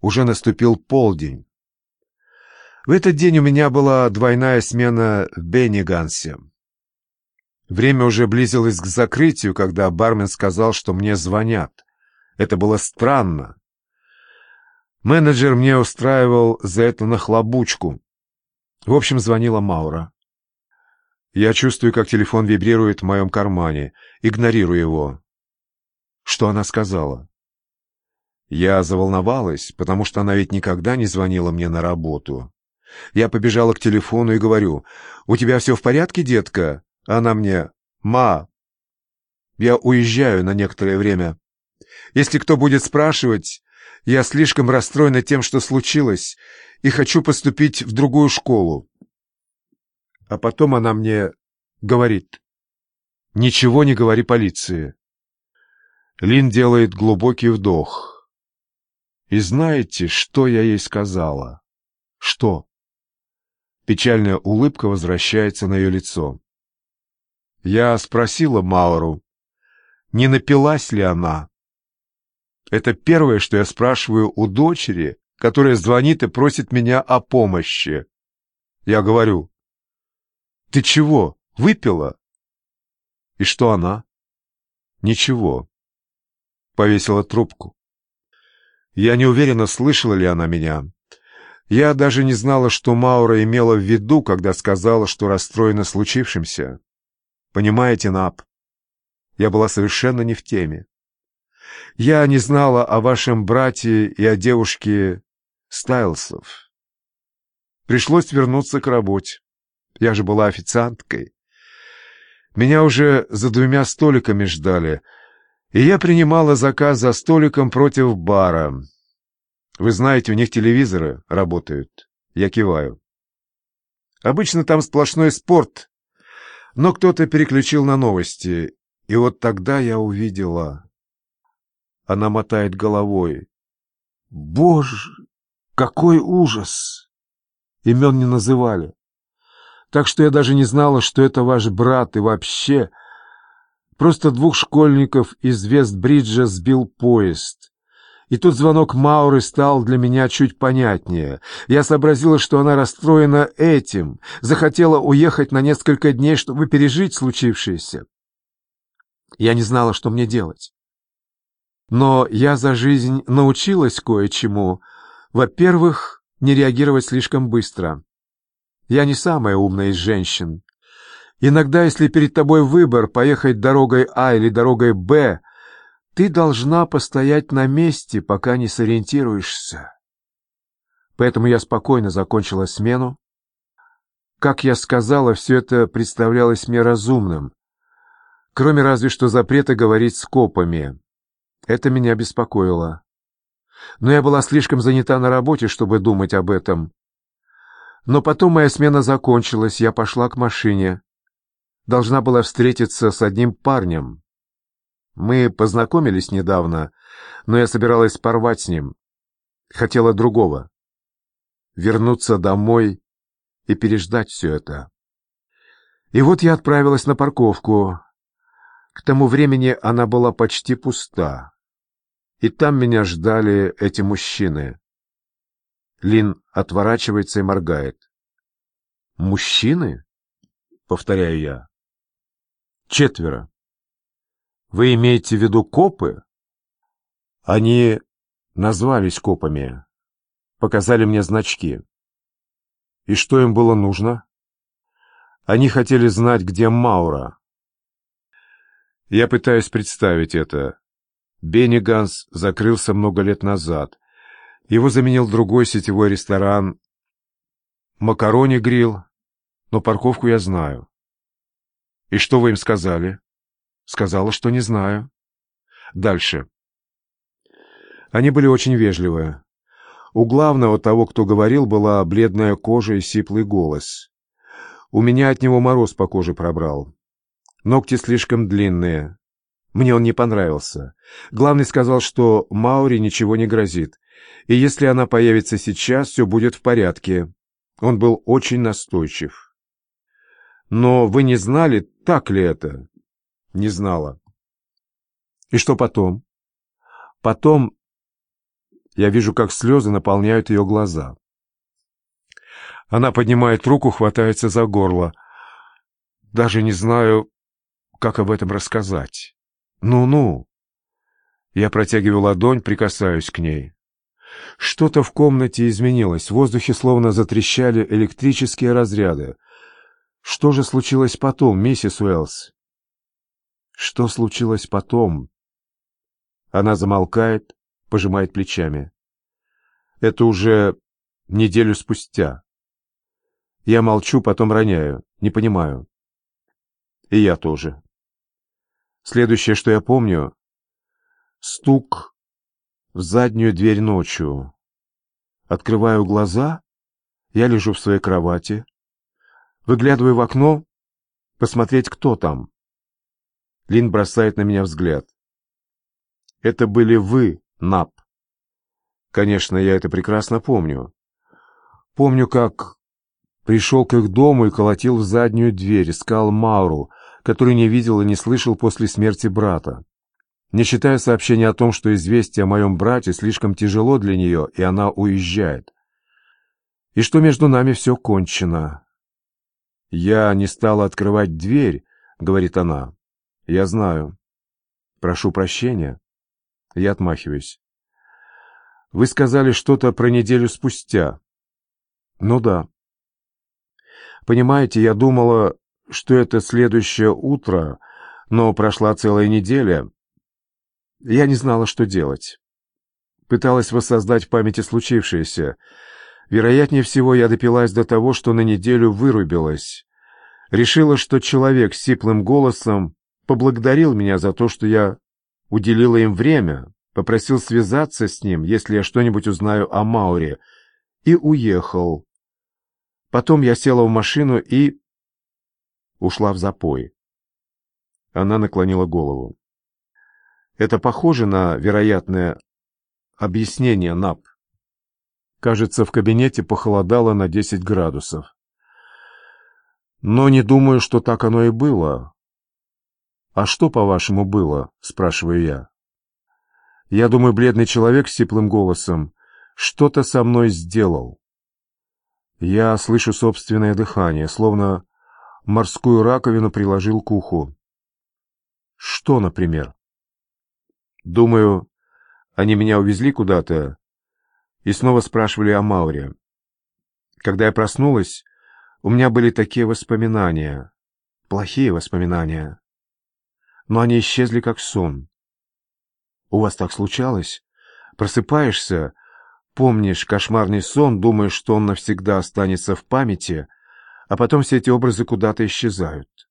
Уже наступил полдень. В этот день у меня была двойная смена в Беннигансе. Время уже близилось к закрытию, когда бармен сказал, что мне звонят. Это было странно. Менеджер мне устраивал за это нахлобучку. В общем, звонила Маура. Я чувствую, как телефон вибрирует в моем кармане. Игнорирую его. Что она сказала? Я заволновалась, потому что она ведь никогда не звонила мне на работу. Я побежала к телефону и говорю, «У тебя все в порядке, детка?» Она мне, «Ма, я уезжаю на некоторое время. Если кто будет спрашивать, я слишком расстроена тем, что случилось, и хочу поступить в другую школу». А потом она мне говорит, «Ничего не говори полиции». Лин делает глубокий вдох. И знаете, что я ей сказала? Что? Печальная улыбка возвращается на ее лицо. Я спросила Мауру, не напилась ли она. Это первое, что я спрашиваю у дочери, которая звонит и просит меня о помощи. Я говорю, «Ты чего, выпила?» И что она? «Ничего». Повесила трубку. Я не уверена, слышала ли она меня. Я даже не знала, что Маура имела в виду, когда сказала, что расстроена случившимся. Понимаете, Нап, я была совершенно не в теме. Я не знала о вашем брате и о девушке Стайлсов. Пришлось вернуться к работе. Я же была официанткой. Меня уже за двумя столиками ждали — и я принимала заказ за столиком против бара. Вы знаете, у них телевизоры работают. Я киваю. Обычно там сплошной спорт, но кто-то переключил на новости, и вот тогда я увидела... Она мотает головой. Боже, какой ужас! Имен не называли. Так что я даже не знала, что это ваш брат, и вообще... Просто двух школьников из Вестбриджа сбил поезд. И тут звонок Мауры стал для меня чуть понятнее. Я сообразила, что она расстроена этим, захотела уехать на несколько дней, чтобы пережить случившееся. Я не знала, что мне делать. Но я за жизнь научилась кое-чему. Во-первых, не реагировать слишком быстро. Я не самая умная из женщин. Иногда, если перед тобой выбор поехать дорогой А или дорогой Б, ты должна постоять на месте, пока не сориентируешься. Поэтому я спокойно закончила смену. Как я сказала, все это представлялось мне разумным, кроме разве что запрета говорить с копами. Это меня беспокоило. Но я была слишком занята на работе, чтобы думать об этом. Но потом моя смена закончилась, я пошла к машине должна была встретиться с одним парнем. Мы познакомились недавно, но я собиралась порвать с ним. Хотела другого. Вернуться домой и переждать все это. И вот я отправилась на парковку. К тому времени она была почти пуста. И там меня ждали эти мужчины. Лин отворачивается и моргает. «Мужчины?» — повторяю я. Четверо. Вы имеете в виду копы? Они назвались копами, показали мне значки. И что им было нужно? Они хотели знать, где Маура. Я пытаюсь представить это. Бенни Ганс закрылся много лет назад. Его заменил другой сетевой ресторан «Макарони Грилл», но парковку я знаю. «И что вы им сказали?» «Сказала, что не знаю». «Дальше». Они были очень вежливы. У главного того, кто говорил, была бледная кожа и сиплый голос. У меня от него мороз по коже пробрал. Ногти слишком длинные. Мне он не понравился. Главный сказал, что Маури ничего не грозит. И если она появится сейчас, все будет в порядке. Он был очень настойчив. Но вы не знали, так ли это? Не знала. И что потом? Потом Я вижу, как слезы наполняют ее глаза. Она поднимает руку, хватается за горло. Даже не знаю, как об этом рассказать. Ну-ну. Я протягиваю ладонь, прикасаюсь к ней. Что-то в комнате изменилось, в воздухе словно затрещали электрические разряды. Что же случилось потом, миссис Уэллс? Что случилось потом? Она замолкает, пожимает плечами. Это уже неделю спустя. Я молчу, потом роняю. Не понимаю. И я тоже. Следующее, что я помню, стук в заднюю дверь ночью. Открываю глаза, я лежу в своей кровати, выглядываю в окно, посмотреть, кто там. Лин бросает на меня взгляд. Это были вы, Нап. Конечно, я это прекрасно помню. Помню, как Пришел к их дому и колотил в заднюю дверь, искал Мауру, который не видел и не слышал после смерти брата. Не считая сообщения о том, что известие о моем брате слишком тяжело для нее, и она уезжает. И что между нами все кончено. «Я не стала открывать дверь», — говорит она. «Я знаю. Прошу прощения». Я отмахиваюсь. «Вы сказали что-то про неделю спустя». «Ну да». Понимаете, я думала, что это следующее утро, но прошла целая неделя. Я не знала, что делать. Пыталась воссоздать в памяти случившееся. Вероятнее всего, я допилась до того, что на неделю вырубилась. Решила, что человек с сиплым голосом поблагодарил меня за то, что я уделила им время, попросил связаться с ним, если я что-нибудь узнаю о Мауре, и уехал. Потом я села в машину и... ушла в запой. Она наклонила голову. Это похоже на вероятное объяснение НАП. Кажется, в кабинете похолодало на 10 градусов. Но не думаю, что так оно и было. «А что, по-вашему, было?» — спрашиваю я. Я думаю, бледный человек с сиплым голосом что-то со мной сделал. Я слышу собственное дыхание, словно морскую раковину приложил к уху. Что, например? Думаю, они меня увезли куда-то и снова спрашивали о Мауре. Когда я проснулась, у меня были такие воспоминания, плохие воспоминания, но они исчезли как сон. У вас так случалось? Просыпаешься, Помнишь кошмарный сон, думаешь, что он навсегда останется в памяти, а потом все эти образы куда-то исчезают.